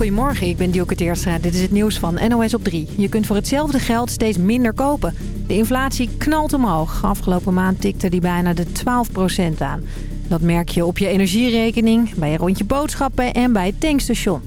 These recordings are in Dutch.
Goedemorgen, ik ben Dielke Teerstra. Dit is het nieuws van NOS op 3. Je kunt voor hetzelfde geld steeds minder kopen. De inflatie knalt omhoog. Afgelopen maand tikte die bijna de 12% aan. Dat merk je op je energierekening, bij je rondje boodschappen en bij het tankstation.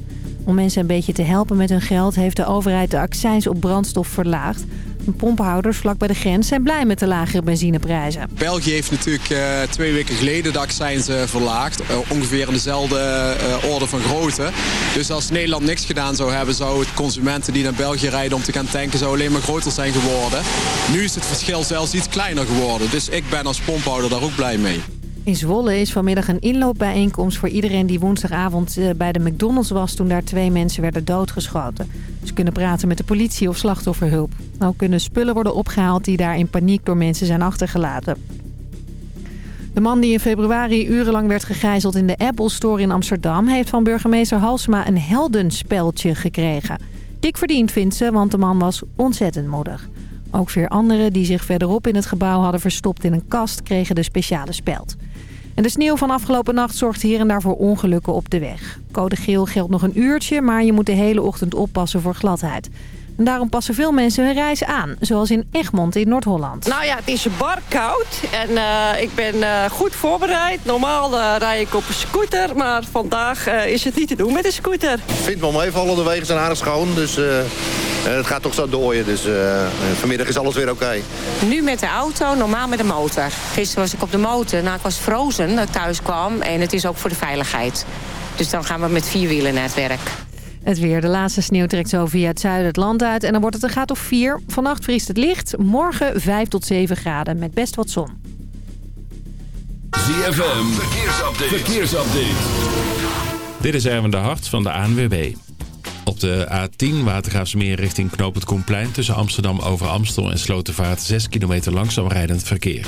Om mensen een beetje te helpen met hun geld... heeft de overheid de accijns op brandstof verlaagd. De pompenhouders vlak bij de grens zijn blij met de lagere benzineprijzen. België heeft natuurlijk uh, twee weken geleden de accijns uh, verlaagd. Uh, ongeveer in dezelfde orde van grootte. Dus als Nederland niks gedaan zou hebben... zou het consumenten die naar België rijden om te gaan tanken... zou alleen maar groter zijn geworden. Nu is het verschil zelfs iets kleiner geworden. Dus ik ben als pomphouder daar ook blij mee. In Zwolle is vanmiddag een inloopbijeenkomst voor iedereen die woensdagavond bij de McDonald's was... toen daar twee mensen werden doodgeschoten. Ze kunnen praten met de politie of slachtofferhulp. Ook kunnen spullen worden opgehaald die daar in paniek door mensen zijn achtergelaten. De man die in februari urenlang werd gegijzeld in de Apple Store in Amsterdam... heeft van burgemeester Halsema een heldenspeltje gekregen. Dik verdiend vindt ze, want de man was ontzettend moedig. Ook vier anderen die zich verderop in het gebouw hadden verstopt in een kast... kregen de speciale speld. En de sneeuw van afgelopen nacht zorgt hier en daar voor ongelukken op de weg. Code geel geldt nog een uurtje, maar je moet de hele ochtend oppassen voor gladheid. En daarom passen veel mensen hun reis aan, zoals in Egmond in Noord-Holland. Nou ja, het is bar koud en uh, ik ben uh, goed voorbereid. Normaal uh, rij ik op een scooter, maar vandaag is het niet te doen met een scooter. Ik vind wel meevallen, de wegen zijn aardig schoon, dus het gaat toch zo dooien. Dus vanmiddag is alles weer oké. Okay. Nu met de auto, normaal met de motor. Gisteren was ik op de motor, nou ik was frozen dat ik thuis kwam en het is ook voor de veiligheid. Dus dan gaan we met vier wielen naar het werk. Het weer. De laatste sneeuw trekt zo via het zuiden het land uit. En dan wordt het een graad of 4. Vannacht vriest het licht. Morgen 5 tot 7 graden met best wat zon. ZFM. Verkeersupdate. Verkeersupdate. Dit is Erwin de Hart van de ANWB. Op de A10 Watergraafsmeer richting Knoop het Koenplein... tussen Amsterdam over Amstel en Slotervaart 6 kilometer langzaam rijdend verkeer.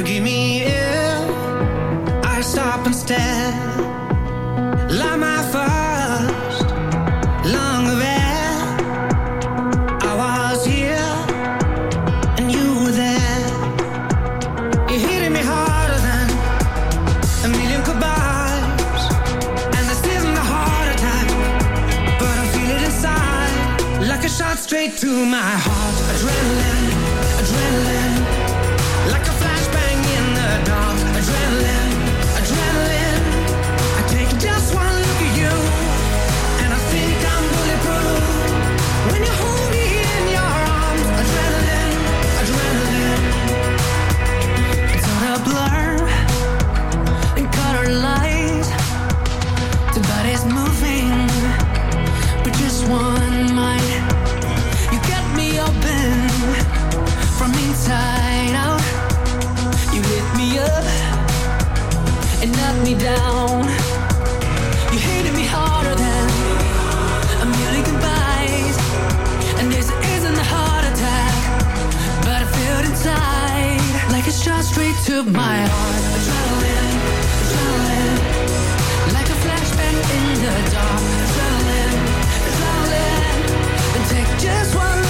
Forgive me if I stop instead. Light my first of air. I was here and you were there. You're hitting me harder than a million goodbyes. And this isn't a heart attack, but I feel it inside like a shot straight to my heart. To my heart. Adrenaline, adrenaline, like a flashbang in the dark. Adrenaline, adrenaline, take just one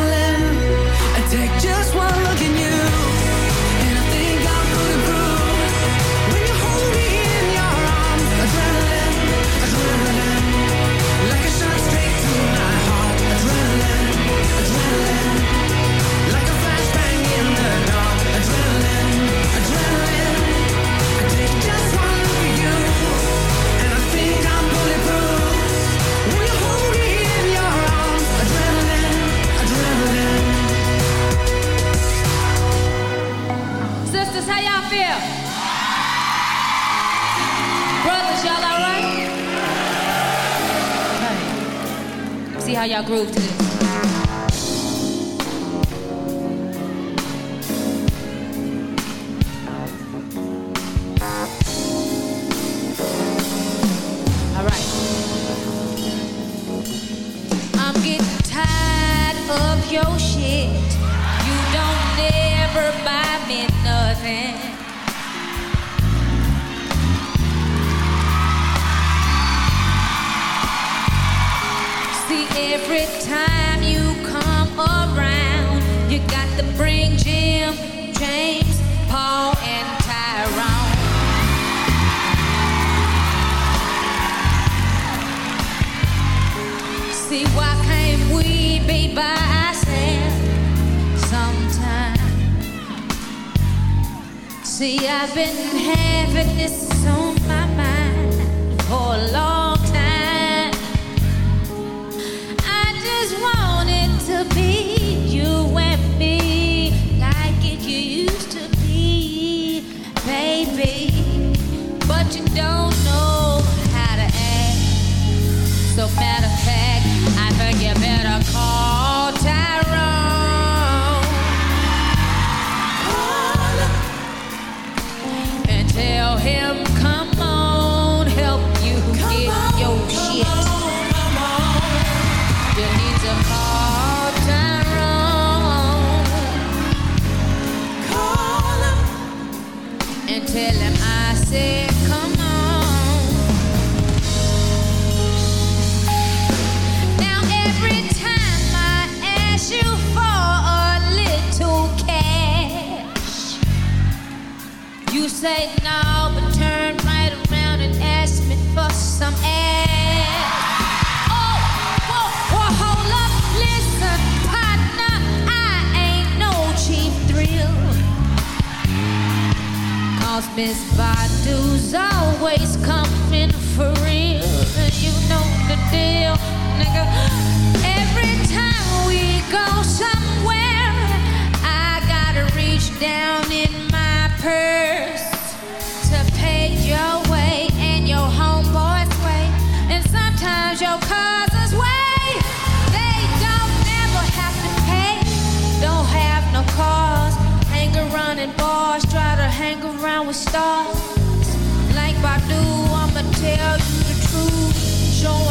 Y'all feel? Brothers, y'all all right? Okay. See how y'all groove to this. James, Paul, and Tyrone. See, why can't we be by ourselves sometime? See, I've been having this on my mind for a long don't know how to act. So matter say no, but turn right around and ask me for some air. Oh, whoa, whoa, hold up, listen, partner, I ain't no cheap thrill. Cause Miss Badu's always coming for real, you know the deal. with stars like Badu. I'ma tell you the truth. Show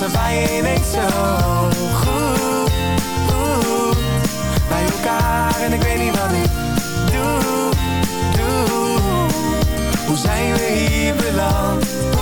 Er bij ineens zo goed Bij elkaar en ik weet niet wat ik doe, doe Hoe zijn we hier beland?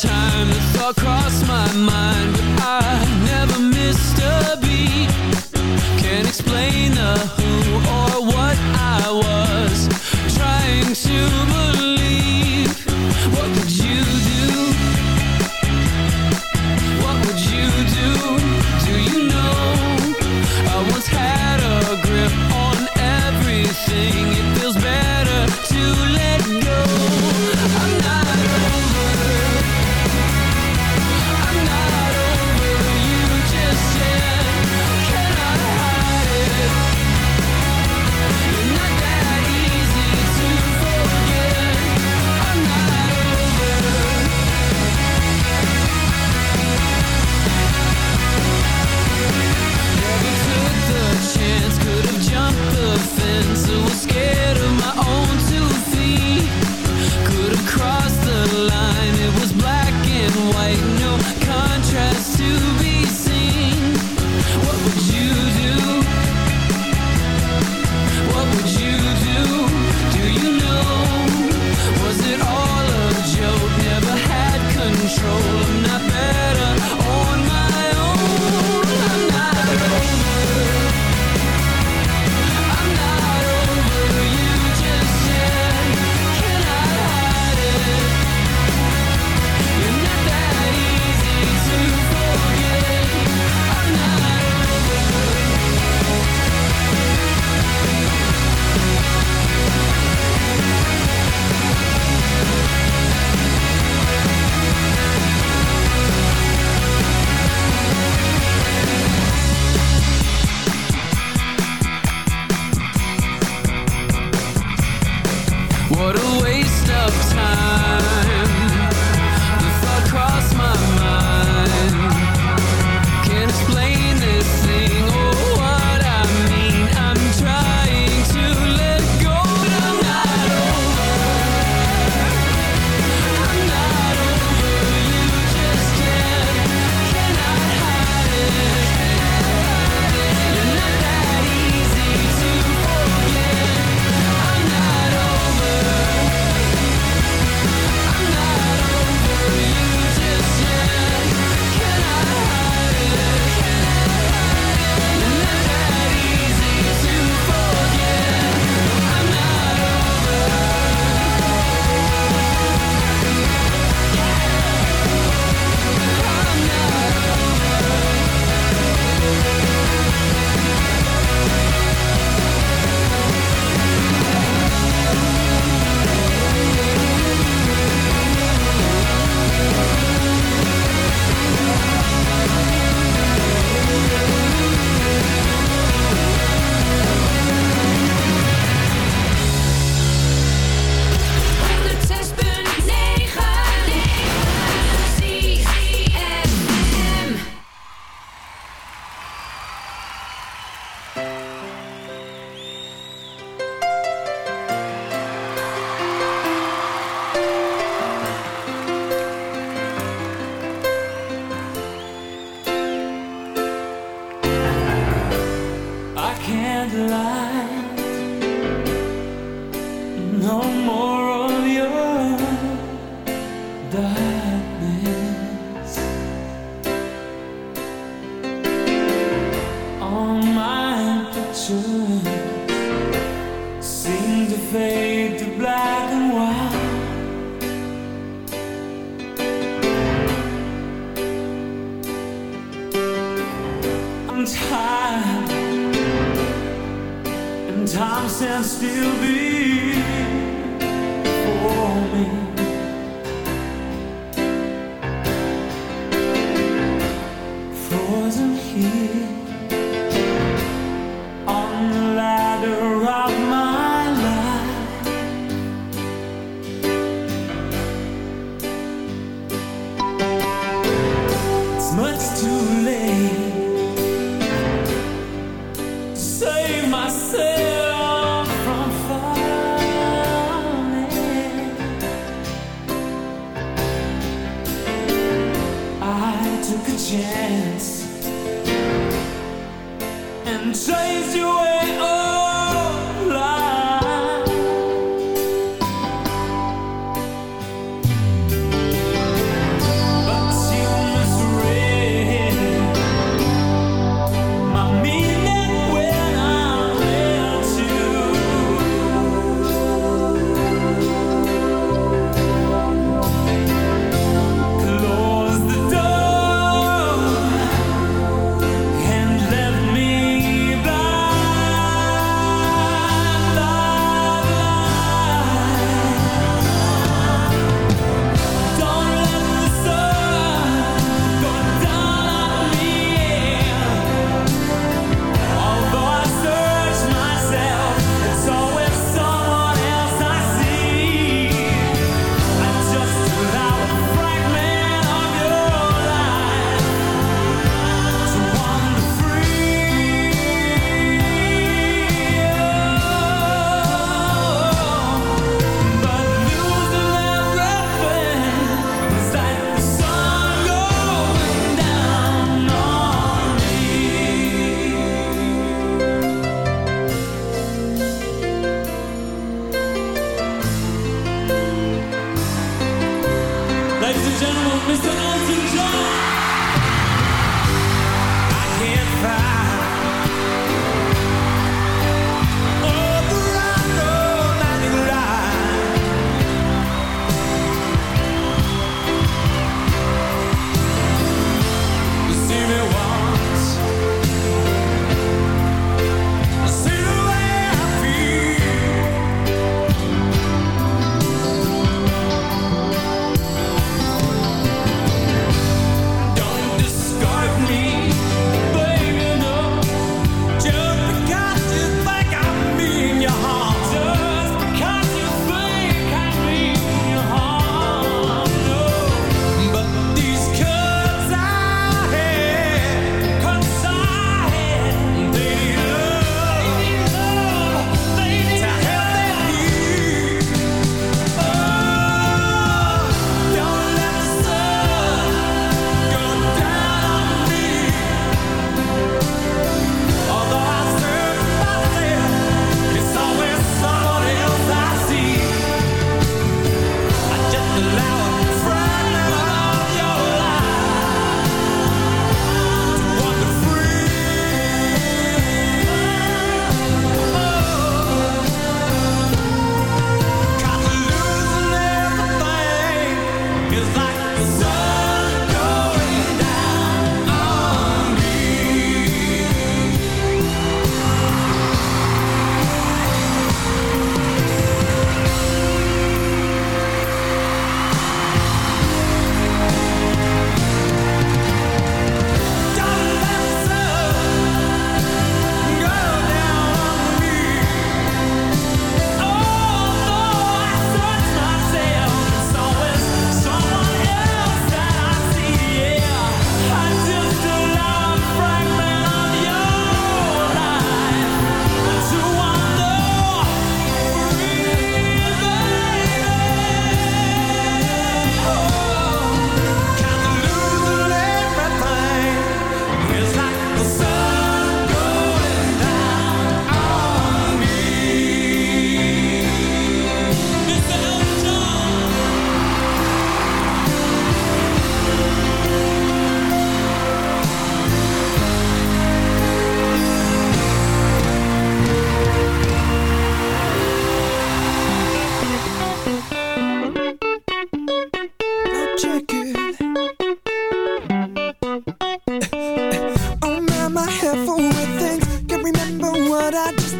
time. The thought crossed my mind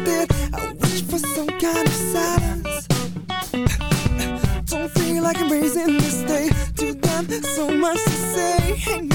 I wish for some kind of silence. Don't feel like I'm raising this day. To them so much to say.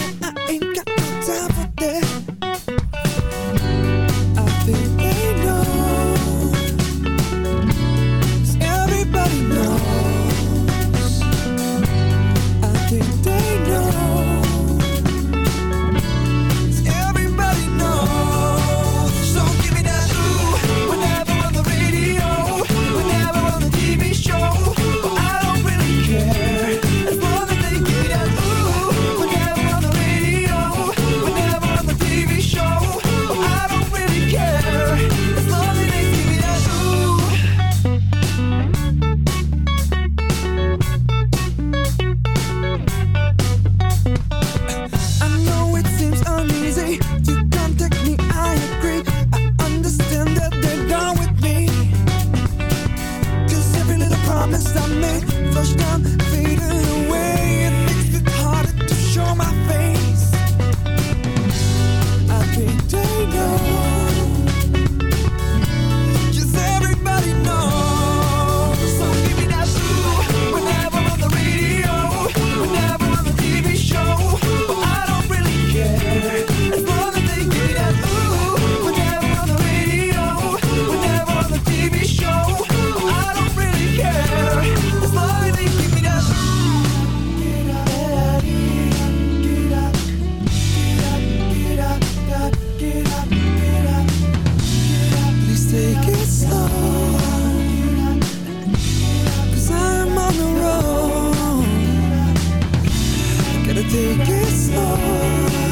take it slow.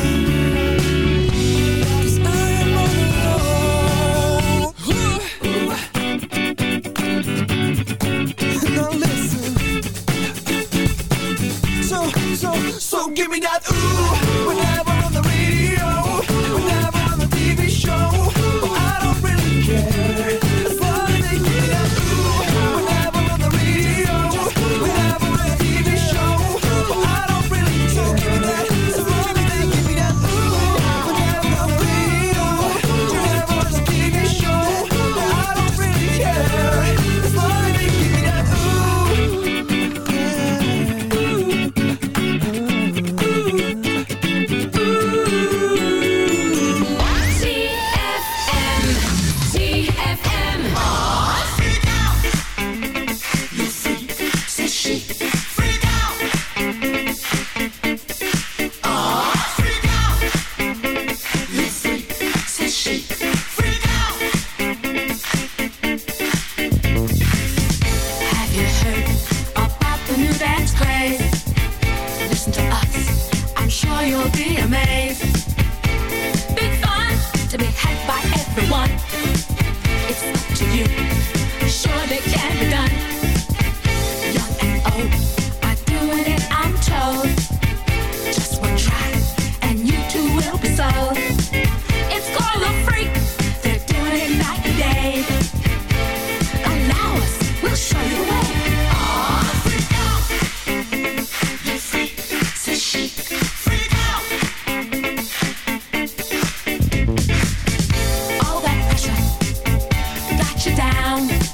you down.